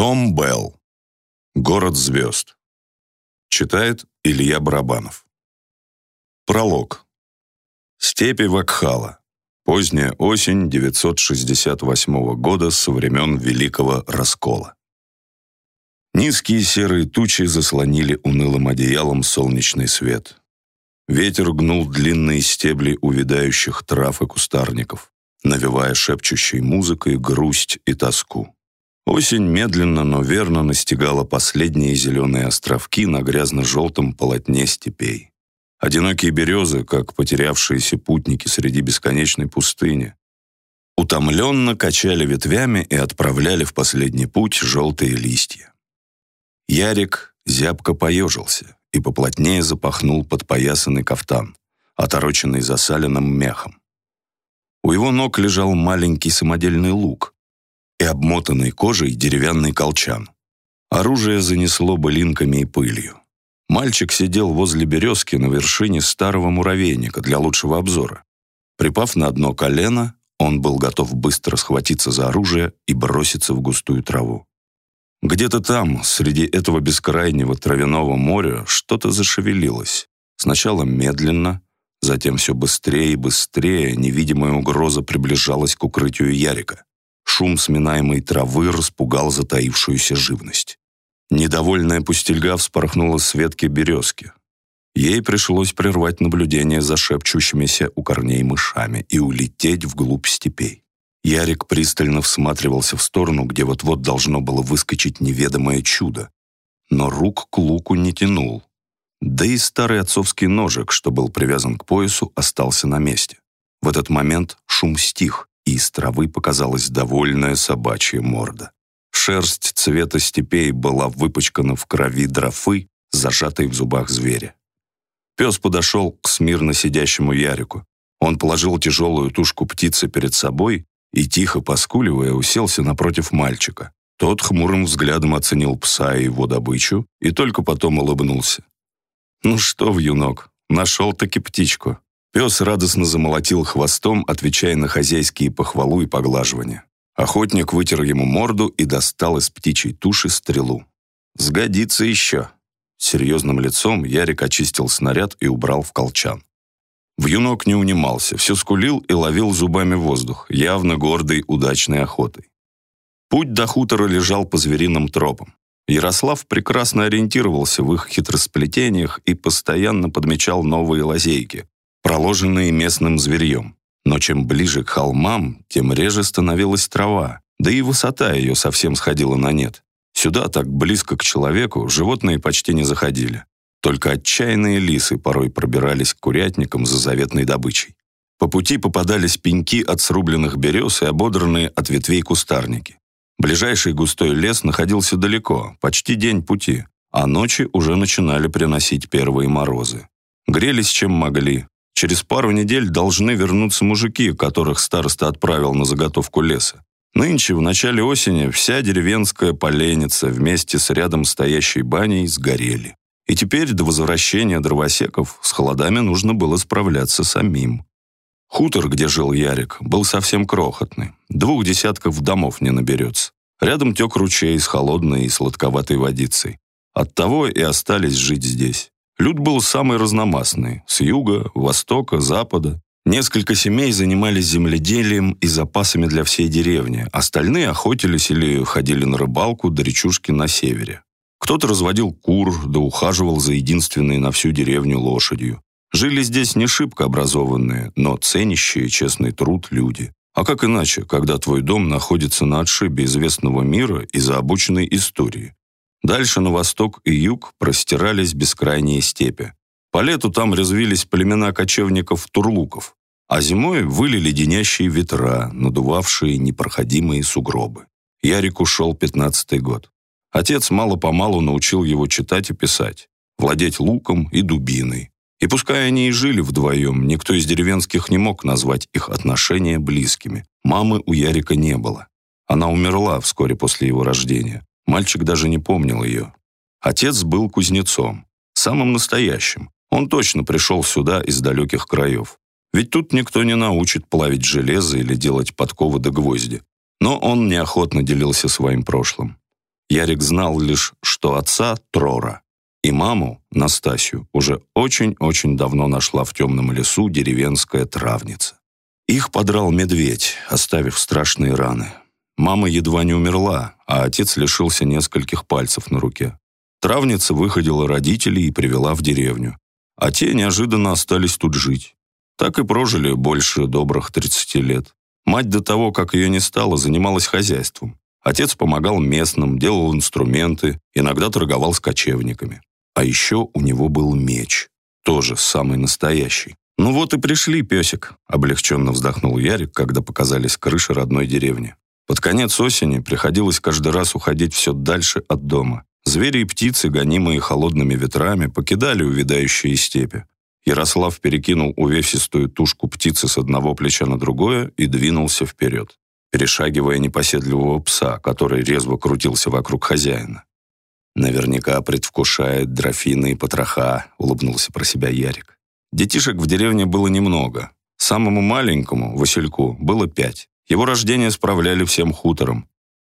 Том Белл. Город звезд. Читает Илья Барабанов. Пролог. Степи Вакхала. Поздняя осень 968 года со времен Великого Раскола. Низкие серые тучи заслонили унылым одеялом солнечный свет. Ветер гнул длинные стебли увядающих трав и кустарников, навевая шепчущей музыкой грусть и тоску. Осень медленно, но верно настигала последние зеленые островки на грязно-желтом полотне степей. Одинокие березы, как потерявшиеся путники среди бесконечной пустыни, утомленно качали ветвями и отправляли в последний путь желтые листья. Ярик зябко поежился и поплотнее запахнул подпоясанный кафтан, отороченный засаленным мехом. У его ног лежал маленький самодельный лук, и обмотанный кожей деревянный колчан. Оружие занесло былинками и пылью. Мальчик сидел возле березки на вершине старого муравейника для лучшего обзора. Припав на одно колено, он был готов быстро схватиться за оружие и броситься в густую траву. Где-то там, среди этого бескрайнего травяного моря, что-то зашевелилось. Сначала медленно, затем все быстрее и быстрее невидимая угроза приближалась к укрытию Ярика. Шум сминаемой травы распугал затаившуюся живность. Недовольная пустельга вспорхнула с ветки березки. Ей пришлось прервать наблюдение за шепчущимися у корней мышами и улететь вглубь степей. Ярик пристально всматривался в сторону, где вот-вот должно было выскочить неведомое чудо. Но рук к луку не тянул. Да и старый отцовский ножик, что был привязан к поясу, остался на месте. В этот момент шум стих, и из травы показалась довольная собачья морда. Шерсть цвета степей была выпачкана в крови дрофы, зажатой в зубах зверя. Пес подошел к смирно сидящему Ярику. Он положил тяжелую тушку птицы перед собой и, тихо поскуливая, уселся напротив мальчика. Тот хмурым взглядом оценил пса и его добычу и только потом улыбнулся. «Ну что, вьюнок, нашел-таки птичку. Пес радостно замолотил хвостом, отвечая на хозяйские похвалу и поглаживания. Охотник вытер ему морду и достал из птичьей туши стрелу. «Сгодится еще». Серьезным лицом Ярик очистил снаряд и убрал в колчан. Вьюнок не унимался, все скулил и ловил зубами воздух, явно гордый удачной охотой. Путь до хутора лежал по звериным тропам. Ярослав прекрасно ориентировался в их хитросплетениях и постоянно подмечал новые лазейки, проложенные местным зверьем. Но чем ближе к холмам, тем реже становилась трава, да и высота ее совсем сходила на нет. Сюда, так близко к человеку, животные почти не заходили. Только отчаянные лисы порой пробирались к курятникам за заветной добычей. По пути попадались пеньки от срубленных берез и ободранные от ветвей кустарники. Ближайший густой лес находился далеко, почти день пути, а ночи уже начинали приносить первые морозы. Грелись чем могли, Через пару недель должны вернуться мужики, которых староста отправил на заготовку леса. Нынче, в начале осени, вся деревенская поленница вместе с рядом стоящей баней сгорели. И теперь до возвращения дровосеков с холодами нужно было справляться самим. Хутор, где жил Ярик, был совсем крохотный. Двух десятков домов не наберется. Рядом тек ручей с холодной и сладковатой водицей. Оттого и остались жить здесь. Люд был самый разномастный – с юга, востока, запада. Несколько семей занимались земледелием и запасами для всей деревни, остальные охотились или ходили на рыбалку до речушки на севере. Кто-то разводил кур, да ухаживал за единственной на всю деревню лошадью. Жили здесь не шибко образованные, но ценящие честный труд люди. А как иначе, когда твой дом находится на отшибе известного мира и заобученной истории? Дальше на восток и юг простирались бескрайние степи. По лету там развились племена кочевников-турлуков, а зимой выли леденящие ветра, надувавшие непроходимые сугробы. Ярику шел пятнадцатый год. Отец мало-помалу научил его читать и писать, владеть луком и дубиной. И пускай они и жили вдвоем, никто из деревенских не мог назвать их отношения близкими. Мамы у Ярика не было. Она умерла вскоре после его рождения. Мальчик даже не помнил ее. Отец был кузнецом, самым настоящим. Он точно пришел сюда из далеких краев. Ведь тут никто не научит плавить железо или делать подковы до гвозди. Но он неохотно делился своим прошлым. Ярик знал лишь, что отца Трора и маму, Настасью, уже очень-очень давно нашла в темном лесу деревенская травница. Их подрал медведь, оставив страшные раны. Мама едва не умерла, а отец лишился нескольких пальцев на руке. Травница выходила родителей и привела в деревню. А те неожиданно остались тут жить. Так и прожили больше добрых 30 лет. Мать до того, как ее не стало, занималась хозяйством. Отец помогал местным, делал инструменты, иногда торговал с кочевниками. А еще у него был меч. Тоже самый настоящий. «Ну вот и пришли, песик», — облегченно вздохнул Ярик, когда показались крыши родной деревни. Под конец осени приходилось каждый раз уходить все дальше от дома. Звери и птицы, гонимые холодными ветрами, покидали увядающие степи. Ярослав перекинул увесистую тушку птицы с одного плеча на другое и двинулся вперед, перешагивая непоседливого пса, который резво крутился вокруг хозяина. «Наверняка предвкушает дрофины и потроха», — улыбнулся про себя Ярик. Детишек в деревне было немного. Самому маленькому, Васильку, было пять. Его рождение справляли всем хутором.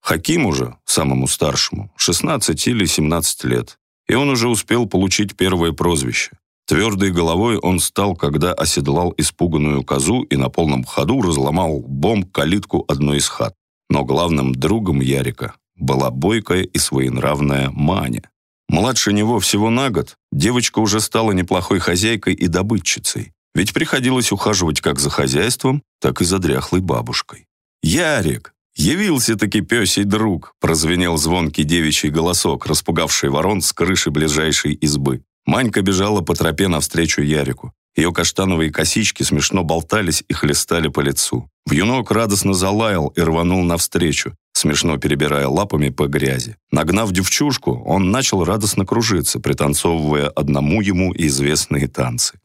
Хакиму же, самому старшему, 16 или 17 лет, и он уже успел получить первое прозвище. Твердой головой он стал, когда оседлал испуганную козу и на полном ходу разломал бомб калитку одной из хат. Но главным другом Ярика была бойкая и своенравная Маня. Младше него всего на год, девочка уже стала неплохой хозяйкой и добытчицей, ведь приходилось ухаживать как за хозяйством, так и за дряхлой бабушкой. «Ярик, явился-таки пёсий друг!» прозвенел звонкий девичий голосок, распугавший ворон с крыши ближайшей избы. Манька бежала по тропе навстречу Ярику. Ее каштановые косички смешно болтались и хлестали по лицу. Вьюнок радостно залаял и рванул навстречу, смешно перебирая лапами по грязи. Нагнав девчушку, он начал радостно кружиться, пританцовывая одному ему известные танцы.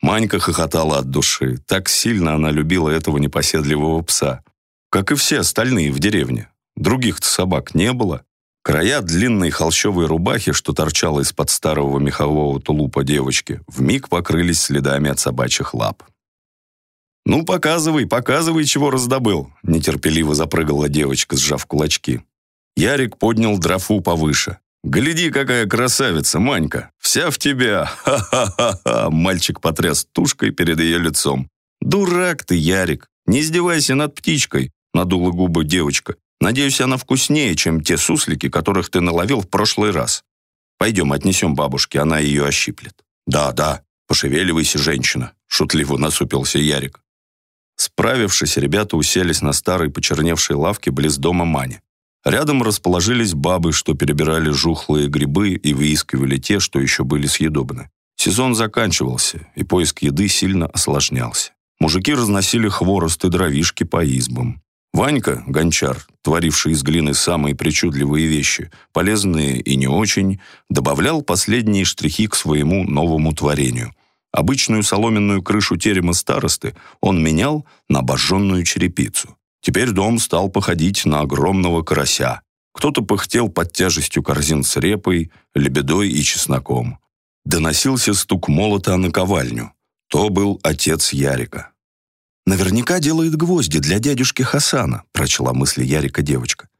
Манька хохотала от души. Так сильно она любила этого непоседливого пса. Как и все остальные в деревне. Других-то собак не было. Края длинной холщовой рубахи, что торчала из-под старого мехового тулупа девочки, вмиг покрылись следами от собачьих лап. «Ну, показывай, показывай, чего раздобыл!» Нетерпеливо запрыгала девочка, сжав кулачки. Ярик поднял дрофу повыше. «Гляди, какая красавица, Манька! Вся в тебя! Ха-ха-ха-ха!» Мальчик потряс тушкой перед ее лицом. «Дурак ты, Ярик! Не издевайся над птичкой!» Надула губы девочка. «Надеюсь, она вкуснее, чем те суслики, которых ты наловил в прошлый раз. Пойдем, отнесем бабушке, она ее ощиплет». «Да, да, пошевеливайся, женщина!» Шутливо насупился Ярик. Справившись, ребята уселись на старой почерневшей лавке близ дома Мани. Рядом расположились бабы, что перебирали жухлые грибы и выискивали те, что еще были съедобны. Сезон заканчивался, и поиск еды сильно осложнялся. Мужики разносили хворост и дровишки по избам. Ванька, гончар, творивший из глины самые причудливые вещи, полезные и не очень, добавлял последние штрихи к своему новому творению. Обычную соломенную крышу терема старосты он менял на обожженную черепицу. Теперь дом стал походить на огромного карася. Кто-то пыхтел под тяжестью корзин с репой, лебедой и чесноком. Доносился стук молота на ковальню. То был отец Ярика. «Наверняка делает гвозди для дядюшки Хасана», прочла мысли Ярика девочка.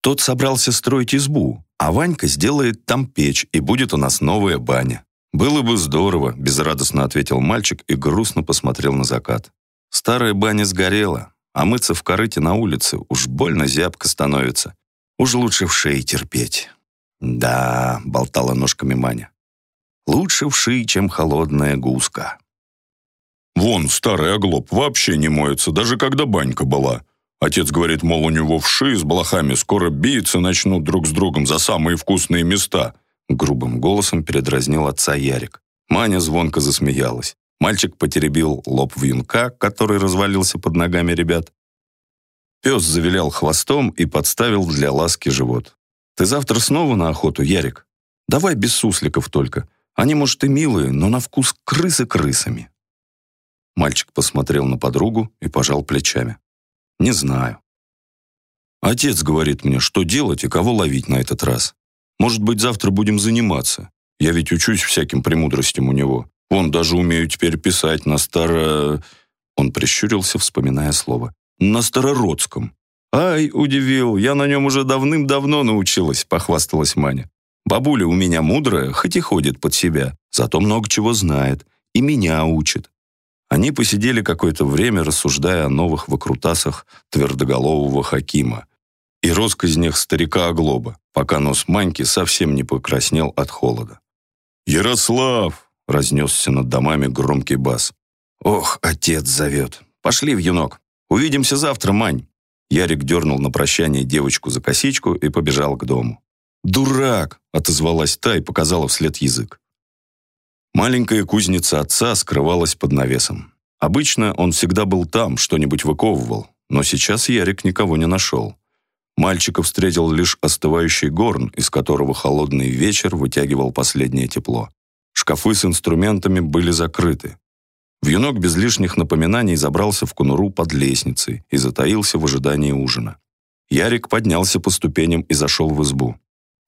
«Тот собрался строить избу, а Ванька сделает там печь, и будет у нас новая баня. «Было бы здорово», — безрадостно ответил мальчик и грустно посмотрел на закат. «Старая баня сгорела, а мыться в корыте на улице уж больно зябко становится. Уж лучше в шее терпеть». «Да», — болтала ножками Маня. «Лучше в шее, чем холодная гуска». «Вон, старый оглоб вообще не моется, даже когда банька была. Отец говорит, мол, у него в шее с блохами скоро биться начнут друг с другом за самые вкусные места». Грубым голосом передразнил отца Ярик. Маня звонко засмеялась. Мальчик потеребил лоб вьюнка, который развалился под ногами ребят. Пес завилял хвостом и подставил для ласки живот. «Ты завтра снова на охоту, Ярик? Давай без сусликов только. Они, может, и милые, но на вкус крысы крысами». Мальчик посмотрел на подругу и пожал плечами. «Не знаю. Отец говорит мне, что делать и кого ловить на этот раз. Может быть, завтра будем заниматься. Я ведь учусь всяким премудростям у него. Он даже умею теперь писать на старо...» Он прищурился, вспоминая слово. «На старородском. «Ай, удивил, я на нем уже давным-давно научилась», — похвасталась Маня. «Бабуля у меня мудрая, хоть и ходит под себя, зато много чего знает, и меня учит». Они посидели какое-то время, рассуждая о новых выкрутасах твердоголового Хакима и росказнях старика Оглоба, пока нос Маньки совсем не покраснел от холода. «Ярослав!» — разнесся над домами громкий бас. «Ох, отец зовет! Пошли в юнок! Увидимся завтра, Мань!» Ярик дернул на прощание девочку за косичку и побежал к дому. «Дурак!» — отозвалась та и показала вслед язык. Маленькая кузница отца скрывалась под навесом. Обычно он всегда был там, что-нибудь выковывал, но сейчас Ярик никого не нашел. Мальчика встретил лишь остывающий горн, из которого холодный вечер вытягивал последнее тепло. Шкафы с инструментами были закрыты. Вьюнок без лишних напоминаний забрался в конуру под лестницей и затаился в ожидании ужина. Ярик поднялся по ступеням и зашел в избу.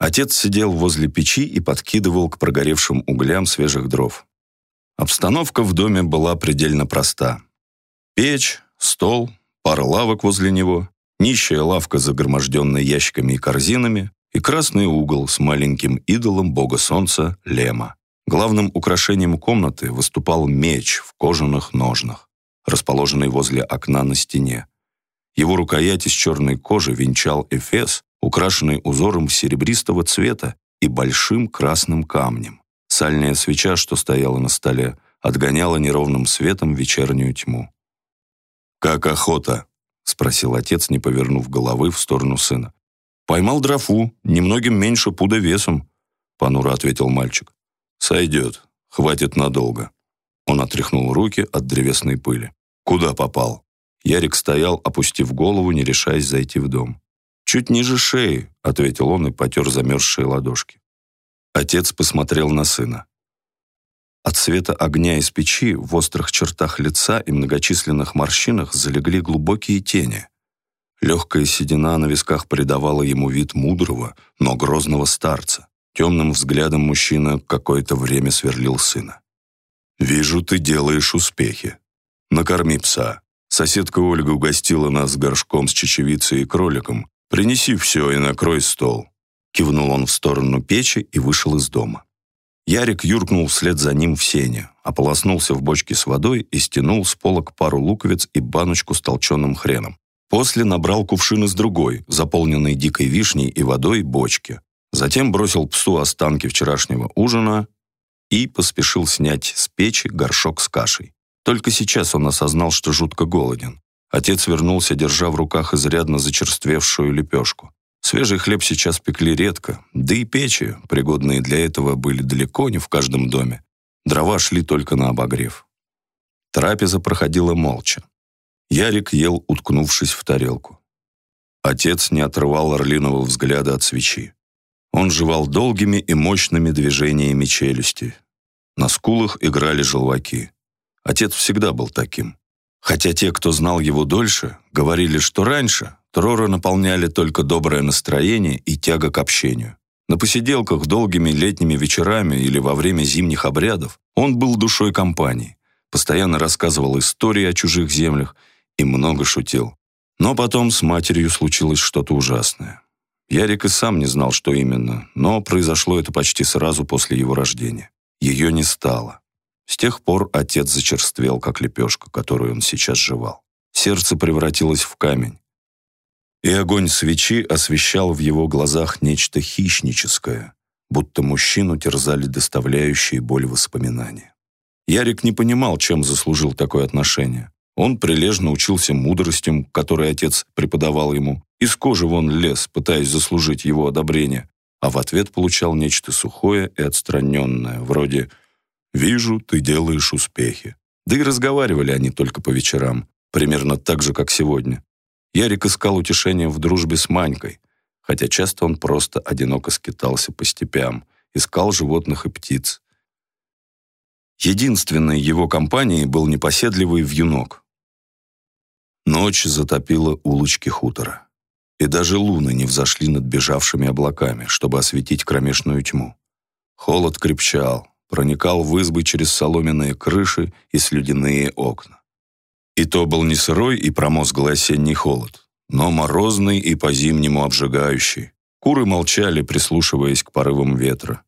Отец сидел возле печи и подкидывал к прогоревшим углям свежих дров. Обстановка в доме была предельно проста. Печь, стол, пара лавок возле него, нищая лавка, загроможденная ящиками и корзинами, и красный угол с маленьким идолом бога солнца Лема. Главным украшением комнаты выступал меч в кожаных ножнах, расположенный возле окна на стене. Его рукоять из черной кожи венчал эфес, украшенный узором серебристого цвета и большим красным камнем. Сальная свеча, что стояла на столе, отгоняла неровным светом вечернюю тьму. «Как охота?» — спросил отец, не повернув головы в сторону сына. «Поймал дрофу, немногим меньше пуда весом», — понуро ответил мальчик. «Сойдет. Хватит надолго». Он отряхнул руки от древесной пыли. «Куда попал?» Ярик стоял, опустив голову, не решаясь зайти в дом. «Чуть ниже шеи», — ответил он и потер замерзшие ладошки. Отец посмотрел на сына. От света огня из печи в острых чертах лица и многочисленных морщинах залегли глубокие тени. Легкая седина на висках придавала ему вид мудрого, но грозного старца. Темным взглядом мужчина какое-то время сверлил сына. «Вижу, ты делаешь успехи. Накорми пса. Соседка Ольга угостила нас горшком с чечевицей и кроликом. Принеси все и накрой стол». Кивнул он в сторону печи и вышел из дома. Ярик юркнул вслед за ним в сене, ополоснулся в бочке с водой и стянул с полок пару луковиц и баночку с толченым хреном. После набрал кувшин из другой, заполненной дикой вишней и водой, бочки. Затем бросил псу останки вчерашнего ужина и поспешил снять с печи горшок с кашей. Только сейчас он осознал, что жутко голоден. Отец вернулся, держа в руках изрядно зачерствевшую лепешку. Свежий хлеб сейчас пекли редко, да и печи, пригодные для этого, были далеко не в каждом доме. Дрова шли только на обогрев. Трапеза проходила молча. Ярик ел, уткнувшись в тарелку. Отец не отрывал орлиного взгляда от свечи. Он жевал долгими и мощными движениями челюсти. На скулах играли желваки. Отец всегда был таким. Хотя те, кто знал его дольше, говорили, что раньше Трора наполняли только доброе настроение и тяга к общению. На посиделках долгими летними вечерами или во время зимних обрядов он был душой компании, постоянно рассказывал истории о чужих землях и много шутил. Но потом с матерью случилось что-то ужасное. Ярик и сам не знал, что именно, но произошло это почти сразу после его рождения. Ее не стало. С тех пор отец зачерствел, как лепешка, которую он сейчас жевал. Сердце превратилось в камень. И огонь свечи освещал в его глазах нечто хищническое, будто мужчину терзали доставляющие боль воспоминания. Ярик не понимал, чем заслужил такое отношение. Он прилежно учился мудростям, которые отец преподавал ему, из кожи вон лез, пытаясь заслужить его одобрение, а в ответ получал нечто сухое и отстраненное, вроде «Вижу, ты делаешь успехи». Да и разговаривали они только по вечерам, примерно так же, как сегодня. Ярик искал утешения в дружбе с Манькой, хотя часто он просто одиноко скитался по степям, искал животных и птиц. Единственной его компанией был непоседливый вьюнок. Ночь затопила улочки хутора, и даже луны не взошли над бежавшими облаками, чтобы осветить кромешную тьму. Холод крепчал, проникал в избы через соломенные крыши и слюдяные окна. И то был не сырой и промозглый осенний холод. но морозный и по-зимнему обжигающий. Куры молчали, прислушиваясь к порывам ветра.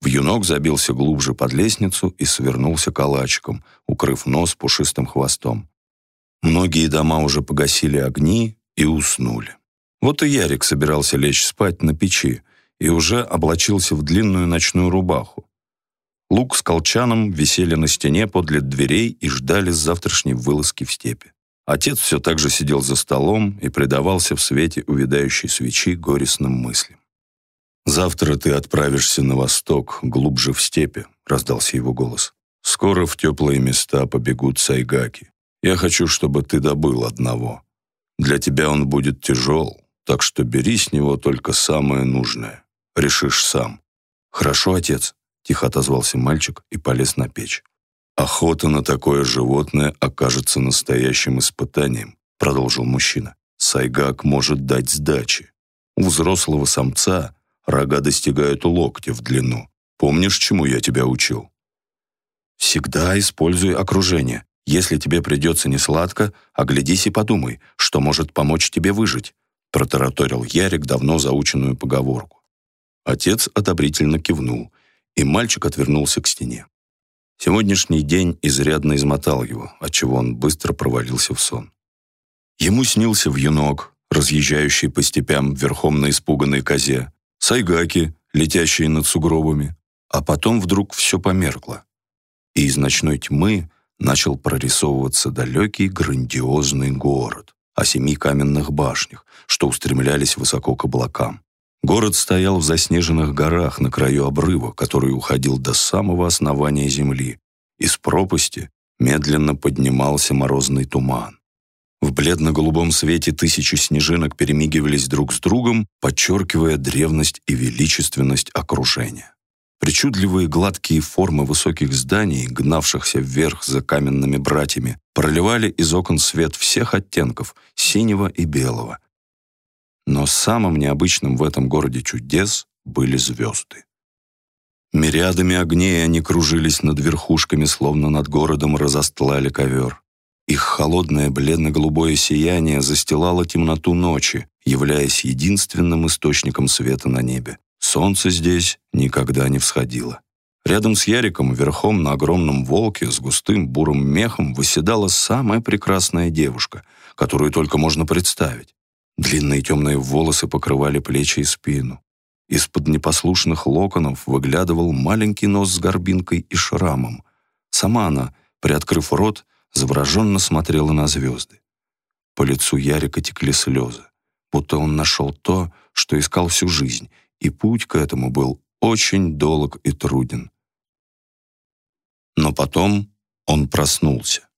Вьюнок забился глубже под лестницу и свернулся калачиком, укрыв нос пушистым хвостом. Многие дома уже погасили огни и уснули. Вот и Ярик собирался лечь спать на печи и уже облачился в длинную ночную рубаху. Лук с колчаном висели на стене подле дверей и ждали завтрашней вылазки в степи. Отец все так же сидел за столом и предавался в свете увядающей свечи горестным мыслям. «Завтра ты отправишься на восток, глубже в степи», — раздался его голос. «Скоро в теплые места побегут сайгаки. Я хочу, чтобы ты добыл одного. Для тебя он будет тяжел, так что бери с него только самое нужное. Решишь сам». «Хорошо, отец», — тихо отозвался мальчик и полез на печь. «Охота на такое животное окажется настоящим испытанием», — продолжил мужчина. «Сайгак может дать сдачи. У взрослого самца Рога достигают локтя в длину. Помнишь, чему я тебя учил? Всегда используй окружение. Если тебе придется несладко, оглядись и подумай, что может помочь тебе выжить, протараторил Ярик давно заученную поговорку. Отец одобрительно кивнул, и мальчик отвернулся к стене. Сегодняшний день изрядно измотал его, отчего он быстро провалился в сон. Ему снился вьюнок, разъезжающий по степям верхом на испуганной козе, сайгаки, летящие над сугробами, а потом вдруг все померкло, и из ночной тьмы начал прорисовываться далекий грандиозный город о семи каменных башнях, что устремлялись высоко к облакам. Город стоял в заснеженных горах на краю обрыва, который уходил до самого основания земли. Из пропасти медленно поднимался морозный туман. В бледно-голубом свете тысячи снежинок перемигивались друг с другом, подчеркивая древность и величественность окружения. Причудливые гладкие формы высоких зданий, гнавшихся вверх за каменными братьями, проливали из окон свет всех оттенков — синего и белого. Но самым необычным в этом городе чудес были звезды. Мириадами огней они кружились над верхушками, словно над городом разостлали ковер. Их холодное бледно-голубое сияние застилало темноту ночи, являясь единственным источником света на небе. Солнце здесь никогда не всходило. Рядом с Яриком, верхом на огромном волке с густым бурым мехом, выседала самая прекрасная девушка, которую только можно представить. Длинные темные волосы покрывали плечи и спину. Из-под непослушных локонов выглядывал маленький нос с горбинкой и шрамом. Сама она, приоткрыв рот, завороженно смотрела на звезды. По лицу Ярика текли слезы, будто он нашел то, что искал всю жизнь, и путь к этому был очень долг и труден. Но потом он проснулся.